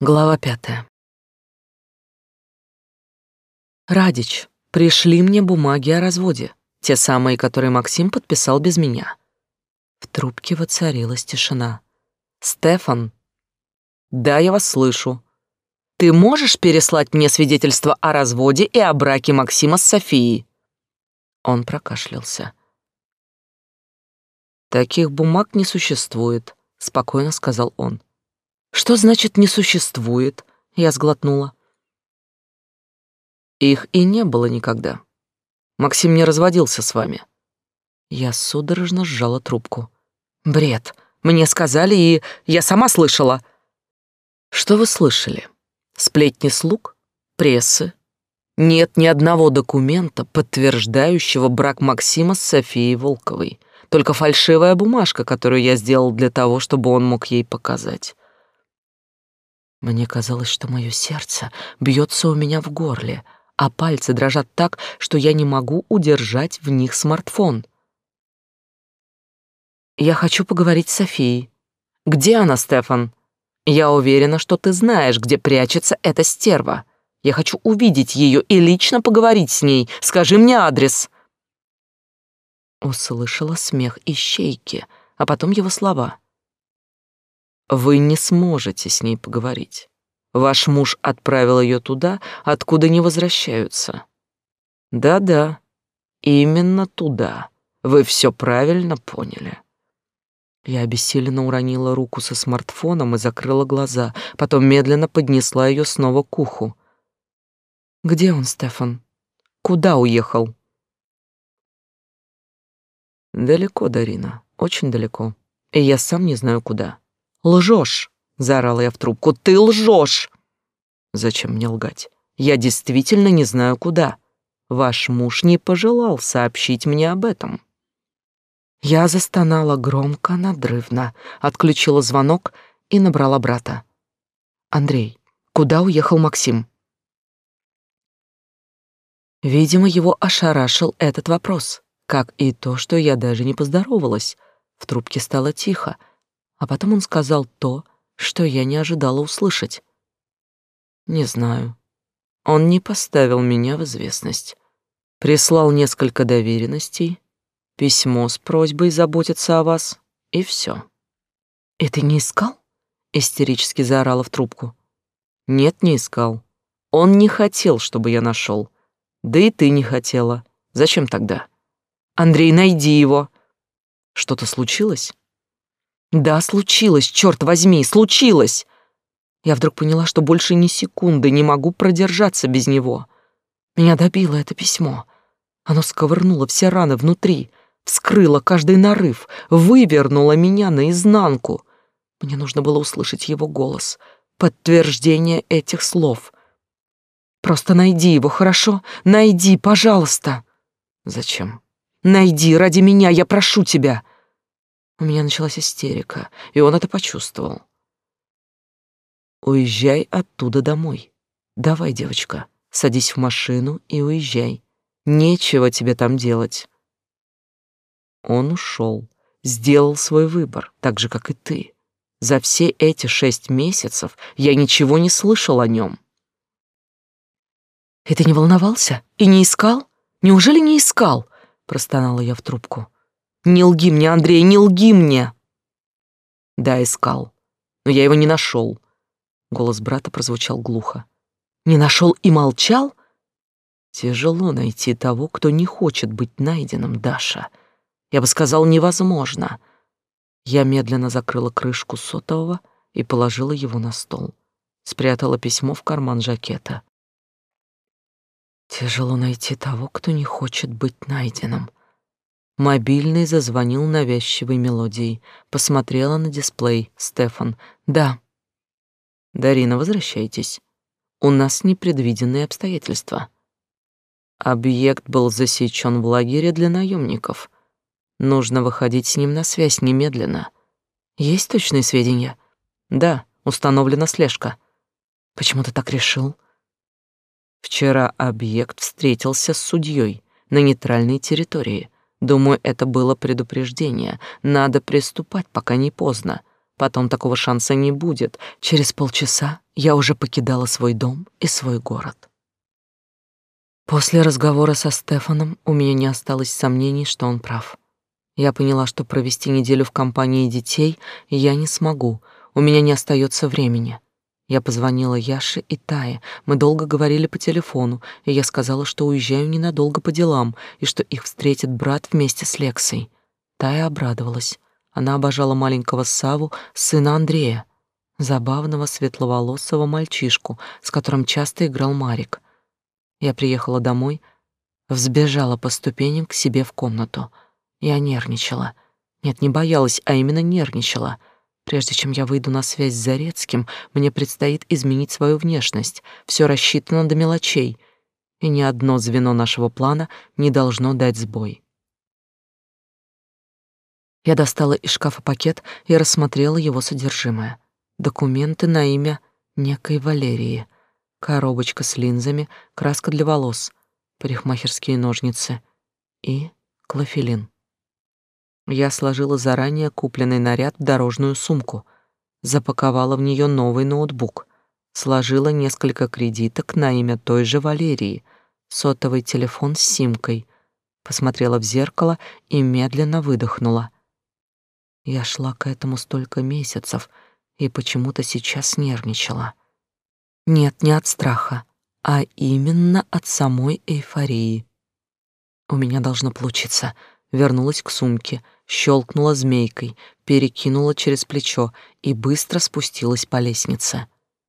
Глава пятая. Радич, пришли мне бумаги о разводе, те самые, которые Максим подписал без меня. В трубке воцарилась тишина. Стефан. Да, я вас слышу. Ты можешь переслать мне свидетельство о разводе и о браке Максима с Софией? Он прокашлялся. Таких бумаг не существует, спокойно сказал он. Что значит не существует? Я сглотнула. Их и не было никогда. Максим не разводился с вами. Я судорожно сжала трубку. Бред. Мне сказали, и я сама слышала. Что вы слышали? Сплетни слуг? Прессы? Нет ни одного документа, подтверждающего брак Максима с Софией Волковой. Только фальшивая бумажка, которую я сделал для того, чтобы он мог ей показать. Мне казалось, что мое сердце бьется у меня в горле, а пальцы дрожат так, что я не могу удержать в них смартфон. Я хочу поговорить с Софией. Где она, Стефан? Я уверена, что ты знаешь, где прячется эта стерва. Я хочу увидеть ее и лично поговорить с ней. Скажи мне адрес. Услышала смех ищейки, а потом его слова. Вы не сможете с ней поговорить. Ваш муж отправил ее туда, откуда не возвращаются. Да-да, именно туда. Вы все правильно поняли. Я обессиленно уронила руку со смартфоном и закрыла глаза, потом медленно поднесла ее снова к уху. Где он, Стефан? Куда уехал? Далеко, Дарина, очень далеко. И я сам не знаю куда. Лжешь, заорала я в трубку. Ты лжешь. Зачем мне лгать? Я действительно не знаю куда. Ваш муж не пожелал сообщить мне об этом. Я застонала громко, надрывно, отключила звонок и набрала брата. Андрей, куда уехал Максим? Видимо, его ошарашил этот вопрос, как и то, что я даже не поздоровалась. В трубке стало тихо, а потом он сказал то, что я не ожидала услышать. Не знаю. Он не поставил меня в известность. Прислал несколько доверенностей, письмо с просьбой заботиться о вас, и все. «И ты не искал?» — истерически заорала в трубку. «Нет, не искал. Он не хотел, чтобы я нашел. Да и ты не хотела. Зачем тогда? Андрей, найди его!» «Что-то случилось?» Да, случилось, черт возьми, случилось. Я вдруг поняла, что больше ни секунды не могу продержаться без него. Меня добило это письмо. Оно сковырнуло все раны внутри, вскрыло каждый нарыв, вывернуло меня наизнанку. Мне нужно было услышать его голос, подтверждение этих слов. Просто найди его, хорошо? Найди, пожалуйста. Зачем? Найди ради меня, я прошу тебя. У меня началась истерика, и он это почувствовал. Уезжай оттуда домой. Давай, девочка, садись в машину и уезжай. Нечего тебе там делать. Он ушел, сделал свой выбор, так же, как и ты. За все эти шесть месяцев я ничего не слышал о нем. Ты не волновался? И не искал? Неужели не искал? Простонала я в трубку. Не лги мне, Андрей, не лги мне. Да, искал, но я его не нашел. Голос брата прозвучал глухо. Не нашел и молчал? Тяжело найти того, кто не хочет быть найденным, Даша. Я бы сказал, невозможно. Я медленно закрыла крышку сотового и положила его на стол. Спрятала письмо в карман жакета. Тяжело найти того, кто не хочет быть найденным. Мобильный зазвонил навязчивой мелодией. Посмотрела на дисплей. Стефан. «Да». «Дарина, возвращайтесь. У нас непредвиденные обстоятельства». Объект был засечен в лагере для наемников. Нужно выходить с ним на связь немедленно. Есть точные сведения? Да, установлена слежка. Почему ты так решил? Вчера объект встретился с судьей на нейтральной территории. Думаю, это было предупреждение. Надо приступать, пока не поздно. Потом такого шанса не будет. Через полчаса я уже покидала свой дом и свой город. После разговора со Стефаном у меня не осталось сомнений, что он прав. Я поняла, что провести неделю в компании детей я не смогу, у меня не остается времени. Я позвонила Яше и Тае. Мы долго говорили по телефону, и я сказала, что уезжаю ненадолго по делам и что их встретит брат вместе с Лексой. Тая обрадовалась. Она обожала маленького Саву, сына Андрея, забавного светловолосого мальчишку, с которым часто играл Марик. Я приехала домой, взбежала по ступеням к себе в комнату. Я нервничала. Нет, не боялась, а именно нервничала — Прежде чем я выйду на связь с Зарецким, мне предстоит изменить свою внешность. Все рассчитано до мелочей, и ни одно звено нашего плана не должно дать сбой. Я достала из шкафа пакет и рассмотрела его содержимое. Документы на имя некой Валерии, коробочка с линзами, краска для волос, парикмахерские ножницы и клофелин. Я сложила заранее купленный наряд в дорожную сумку, запаковала в нее новый ноутбук, сложила несколько кредиток на имя той же Валерии, сотовый телефон с симкой, посмотрела в зеркало и медленно выдохнула. Я шла к этому столько месяцев и почему-то сейчас нервничала. Нет, не от страха, а именно от самой эйфории. У меня должно получиться. Вернулась к сумке — щелкнула змейкой, перекинула через плечо и быстро спустилась по лестнице.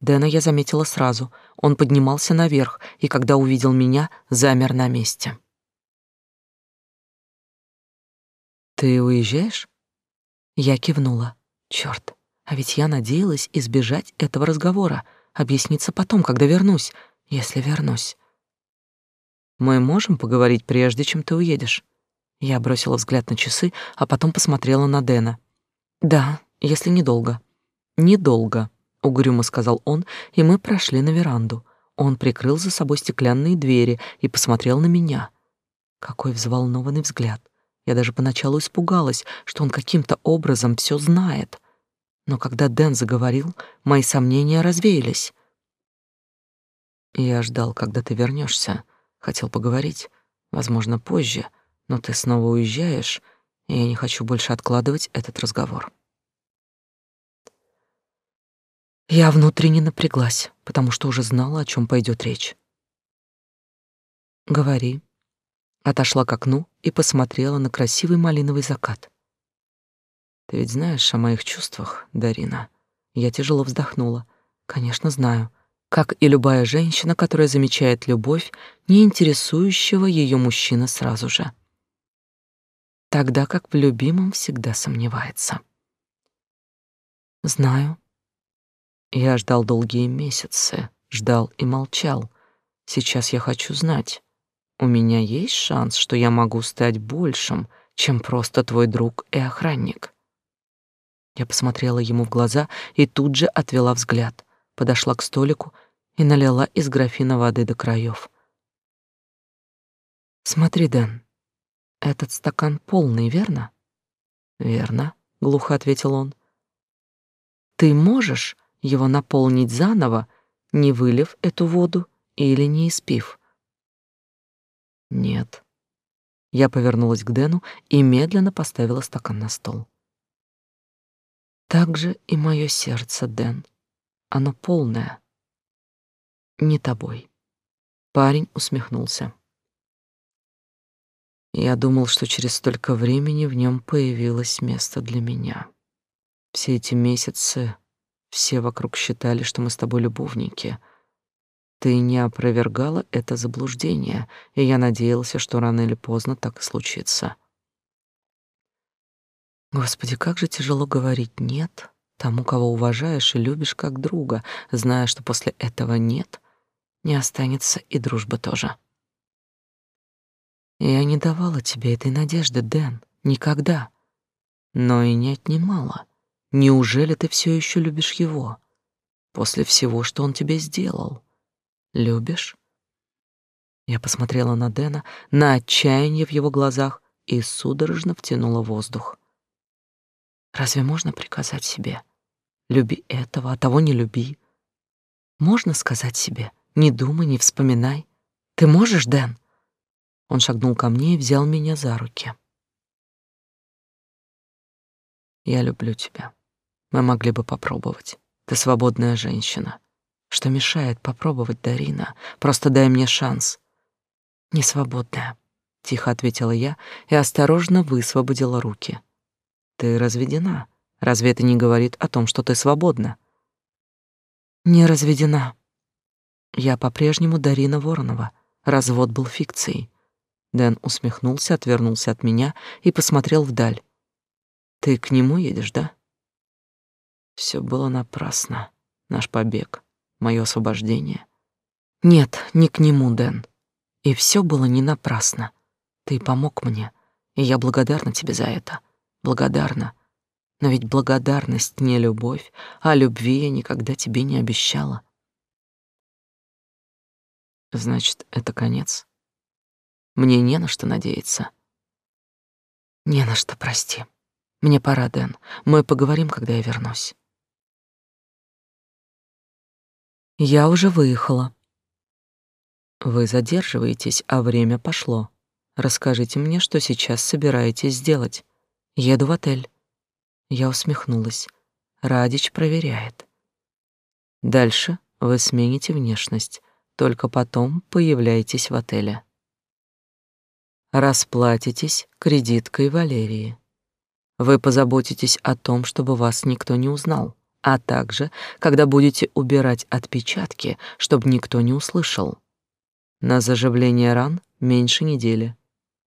Дэна я заметила сразу. Он поднимался наверх, и когда увидел меня, замер на месте. «Ты уезжаешь?» Я кивнула. Черт, а ведь я надеялась избежать этого разговора, объясниться потом, когда вернусь, если вернусь. Мы можем поговорить прежде, чем ты уедешь? Я бросила взгляд на часы, а потом посмотрела на Дэна. «Да, если недолго». «Недолго», — угрюмо сказал он, и мы прошли на веранду. Он прикрыл за собой стеклянные двери и посмотрел на меня. Какой взволнованный взгляд. Я даже поначалу испугалась, что он каким-то образом все знает. Но когда Дэн заговорил, мои сомнения развеялись. Я ждал, когда ты вернешься, хотел поговорить, возможно, позже, — но ты снова уезжаешь, и я не хочу больше откладывать этот разговор. Я внутренне напряглась, потому что уже знала, о чем пойдет речь. Говори. Отошла к окну и посмотрела на красивый малиновый закат. Ты ведь знаешь о моих чувствах, Дарина. Я тяжело вздохнула. Конечно, знаю как и любая женщина, которая замечает любовь, не интересующего ее мужчины сразу же тогда как в любимом всегда сомневается. Знаю. Я ждал долгие месяцы, ждал и молчал. Сейчас я хочу знать, у меня есть шанс, что я могу стать большим, чем просто твой друг и охранник. Я посмотрела ему в глаза и тут же отвела взгляд, подошла к столику и налила из графина воды до краев. Смотри, Дэн, этот стакан полный, верно? Верно, глухо ответил он. Ты можешь его наполнить заново, не вылив эту воду или не испив? Нет. Я повернулась к Дэну и медленно поставила стакан на стол. Так же и мое сердце, Дэн. Оно полное. Не тобой. Парень усмехнулся. Я думал, что через столько времени в нем появилось место для меня. Все эти месяцы все вокруг считали, что мы с тобой любовники. Ты не опровергала это заблуждение, и я надеялся, что рано или поздно так и случится. Господи, как же тяжело говорить «нет» тому, кого уважаешь и любишь как друга, зная, что после этого «нет» не останется и дружбы тоже. Я не давала тебе этой надежды, Дэн, никогда. Но и не отнимала. Неужели ты все еще любишь его? После всего, что он тебе сделал. Любишь? Я посмотрела на Дэна, на отчаяние в его глазах и судорожно втянула воздух. Разве можно приказать себе? Люби этого, а того не люби. Можно сказать себе, не думай, не вспоминай. Ты можешь, Дэн? Он шагнул ко мне и взял меня за руки. Я люблю тебя. Мы могли бы попробовать. Ты свободная женщина. Что мешает попробовать, Дарина? Просто дай мне шанс. Не свободная, тихо ответила я и осторожно высвободила руки. Ты разведена. Разве это не говорит о том, что ты свободна? Не разведена. Я по-прежнему Дарина Воронова. Развод был фикцией. Дэн усмехнулся, отвернулся от меня и посмотрел вдаль. Ты к нему едешь, да? Все было напрасно. Наш побег, мое освобождение. Нет, не к нему, Дэн. И все было не напрасно. Ты помог мне, и я благодарна тебе за это. Благодарна. Но ведь благодарность не любовь, а любви я никогда тебе не обещала. Значит, это конец. Мне не на что надеяться. Не на что, прости. Мне пора, Дэн. Мы поговорим, когда я вернусь. Я уже выехала. Вы задерживаетесь, а время пошло. Расскажите мне, что сейчас собираетесь сделать. Еду в отель. Я усмехнулась. Радич проверяет. Дальше вы смените внешность, только потом появляйтесь в отеле. Расплатитесь кредиткой Валерии. Вы позаботитесь о том, чтобы вас никто не узнал, а также, когда будете убирать отпечатки, чтобы никто не услышал. На заживление ран меньше недели.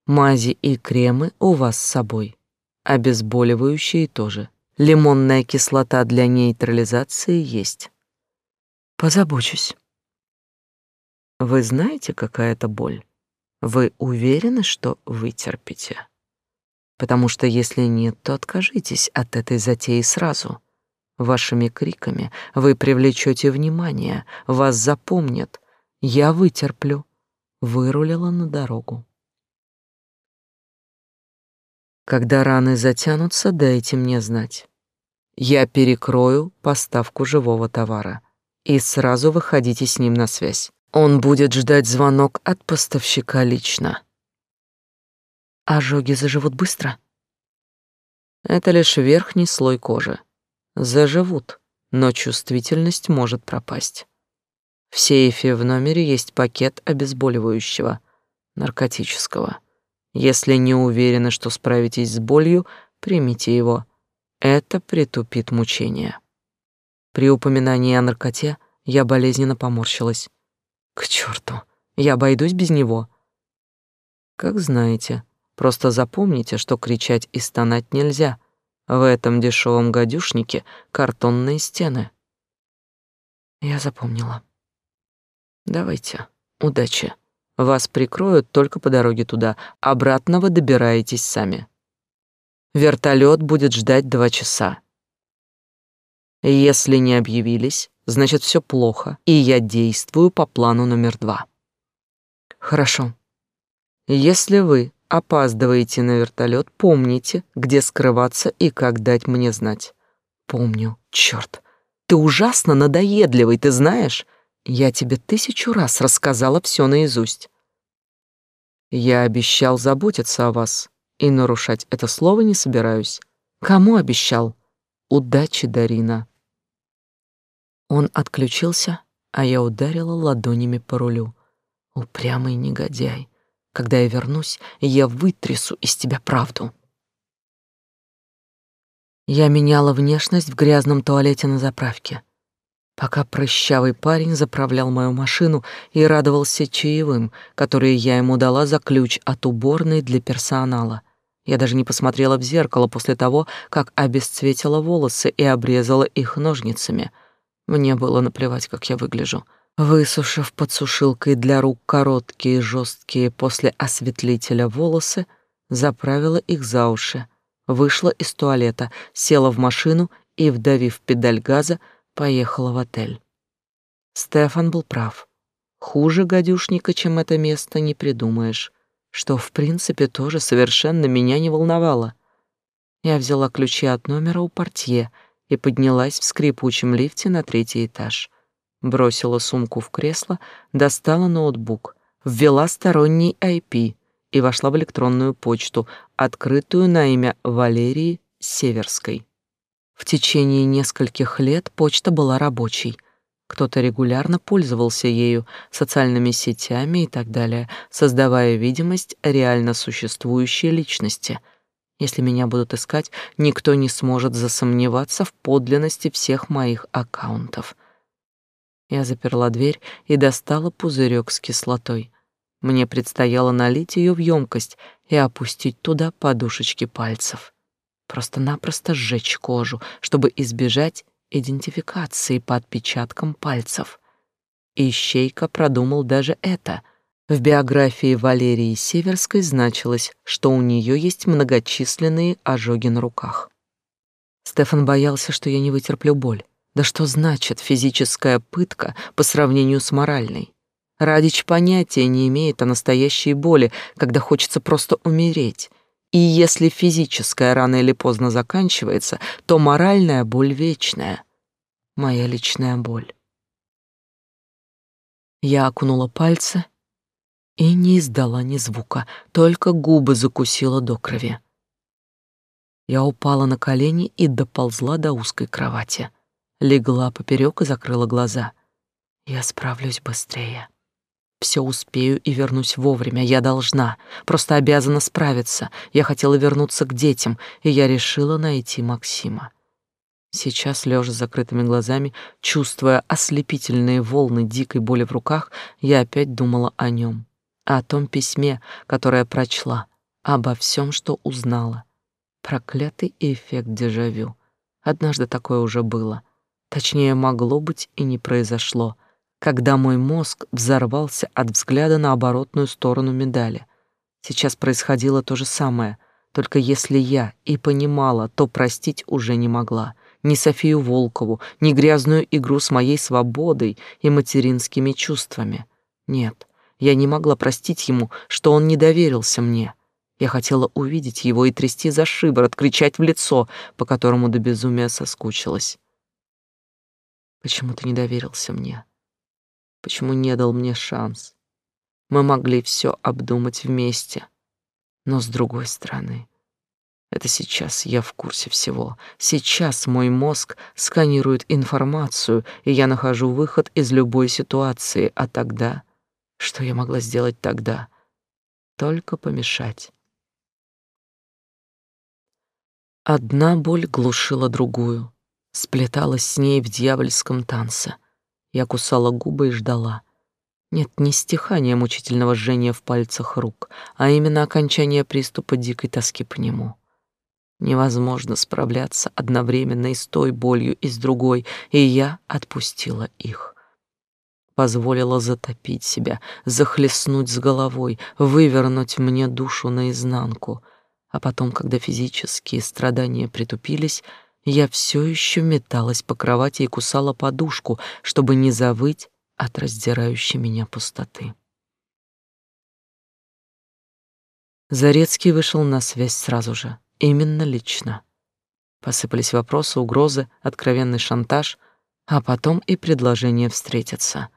Мази и кремы у вас с собой. Обезболивающие тоже. Лимонная кислота для нейтрализации есть. Позабочусь. Вы знаете, какая это боль? Вы уверены, что вытерпите? Потому что если нет, то откажитесь от этой затеи сразу. Вашими криками вы привлечете внимание, вас запомнят. Я вытерплю вырулила на дорогу. Когда раны затянутся, дайте мне знать. Я перекрою поставку живого товара и сразу выходите с ним на связь. Он будет ждать звонок от поставщика лично. Ожоги заживут быстро? Это лишь верхний слой кожи. Заживут, но чувствительность может пропасть. В сейфе в номере есть пакет обезболивающего, наркотического. Если не уверены, что справитесь с болью, примите его. Это притупит мучения. При упоминании о наркоте я болезненно поморщилась. К черту, я обойдусь без него. Как знаете, просто запомните, что кричать и стонать нельзя. В этом дешевом гадюшнике картонные стены. Я запомнила. Давайте. Удачи. Вас прикроют только по дороге туда. Обратно вы добираетесь сами. Вертолет будет ждать два часа. Если не объявились, значит все плохо, и я действую по плану номер два. Хорошо. Если вы опаздываете на вертолет, помните, где скрываться и как дать мне знать. Помню, черт. Ты ужасно надоедливый, ты знаешь? Я тебе тысячу раз рассказала все наизусть. Я обещал заботиться о вас, и нарушать это слово не собираюсь. Кому обещал? Удачи, Дарина. Он отключился, а я ударила ладонями по рулю. Упрямый негодяй. Когда я вернусь, я вытрясу из тебя правду. Я меняла внешность в грязном туалете на заправке пока прыщавый парень заправлял мою машину и радовался чаевым, которые я ему дала за ключ от уборной для персонала. Я даже не посмотрела в зеркало после того, как обесцветила волосы и обрезала их ножницами. Мне было наплевать, как я выгляжу. Высушив под сушилкой для рук короткие, жесткие после осветлителя волосы, заправила их за уши, вышла из туалета, села в машину и, вдавив педаль газа, поехала в отель. Стефан был прав. Хуже гадюшника, чем это место, не придумаешь, что, в принципе, тоже совершенно меня не волновало. Я взяла ключи от номера у портье и поднялась в скрипучем лифте на третий этаж. Бросила сумку в кресло, достала ноутбук, ввела сторонний IP и вошла в электронную почту, открытую на имя Валерии Северской. В течение нескольких лет почта была рабочей. Кто-то регулярно пользовался ею, социальными сетями и так далее, создавая видимость реально существующей личности. Если меня будут искать, никто не сможет засомневаться в подлинности всех моих аккаунтов. Я заперла дверь и достала пузырек с кислотой. Мне предстояло налить ее в емкость и опустить туда подушечки пальцев. Просто-напросто сжечь кожу, чтобы избежать идентификации по отпечаткам пальцев. Ищейка продумал даже это. В биографии Валерии Северской значилось, что у нее есть многочисленные ожоги на руках. Стефан боялся, что я не вытерплю боль. Да что значит физическая пытка по сравнению с моральной? Радич понятия не имеет о настоящей боли, когда хочется просто умереть. И если физическая рано или поздно заканчивается, то моральная боль вечная. Моя личная боль. Я окунула пальцы не издала ни звука, только губы закусила до крови. Я упала на колени и доползла до узкой кровати. Легла поперек и закрыла глаза. Я справлюсь быстрее. Все успею и вернусь вовремя. Я должна, просто обязана справиться. Я хотела вернуться к детям, и я решила найти Максима. Сейчас, лежа с закрытыми глазами, чувствуя ослепительные волны дикой боли в руках, я опять думала о нем, о том письме, которое прочла, обо всем, что узнала. Проклятый эффект дежавю. Однажды такое уже было. Точнее, могло быть и не произошло — когда мой мозг взорвался от взгляда на оборотную сторону медали. Сейчас происходило то же самое, только если я и понимала, то простить уже не могла. Ни Софию Волкову, ни грязную игру с моей свободой и материнскими чувствами. Нет, я не могла простить ему, что он не доверился мне. Я хотела увидеть его и трясти за шиворот, кричать в лицо, по которому до безумия соскучилась. Почему ты не доверился мне? Почему не дал мне шанс? Мы могли все обдумать вместе. Но с другой стороны, это сейчас я в курсе всего. Сейчас мой мозг сканирует информацию, и я нахожу выход из любой ситуации. А тогда... Что я могла сделать тогда? Только помешать. Одна боль глушила другую, сплеталась с ней в дьявольском танце — я кусала губы и ждала. Нет, не стихания мучительного жжения в пальцах рук, а именно окончание приступа дикой тоски по нему. Невозможно справляться одновременно и с той болью, и с другой, и я отпустила их. Позволила затопить себя, захлестнуть с головой, вывернуть мне душу наизнанку. А потом, когда физические страдания притупились, я все еще металась по кровати и кусала подушку, чтобы не завыть от раздирающей меня пустоты. Зарецкий вышел на связь сразу же, именно лично. Посыпались вопросы, угрозы, откровенный шантаж, а потом и предложение встретиться.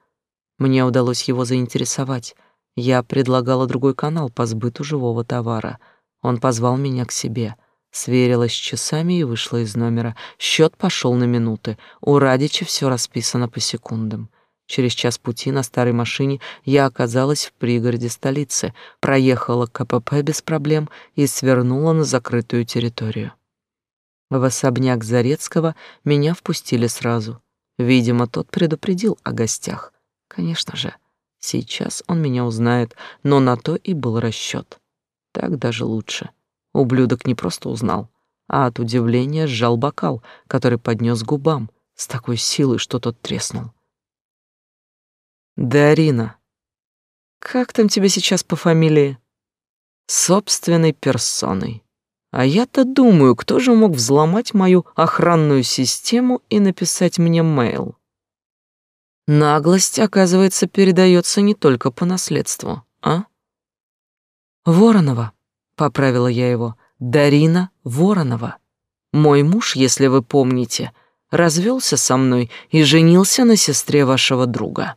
Мне удалось его заинтересовать. Я предлагала другой канал по сбыту живого товара. Он позвал меня к себе — Сверилась с часами и вышла из номера. Счет пошел на минуты. У Радича все расписано по секундам. Через час пути на старой машине я оказалась в пригороде столицы, проехала КПП без проблем и свернула на закрытую территорию. В особняк Зарецкого меня впустили сразу. Видимо, тот предупредил о гостях. Конечно же, сейчас он меня узнает, но на то и был расчет. Так даже лучше. Ублюдок не просто узнал, а от удивления сжал бокал, который поднес к губам с такой силой, что тот треснул. «Дарина, как там тебя сейчас по фамилии?» «Собственной персоной. А я-то думаю, кто же мог взломать мою охранную систему и написать мне мейл?» Наглость, оказывается, передается не только по наследству, а? Воронова, поправила я его. Дарина Воронова. Мой муж, если вы помните, развелся со мной и женился на сестре вашего друга.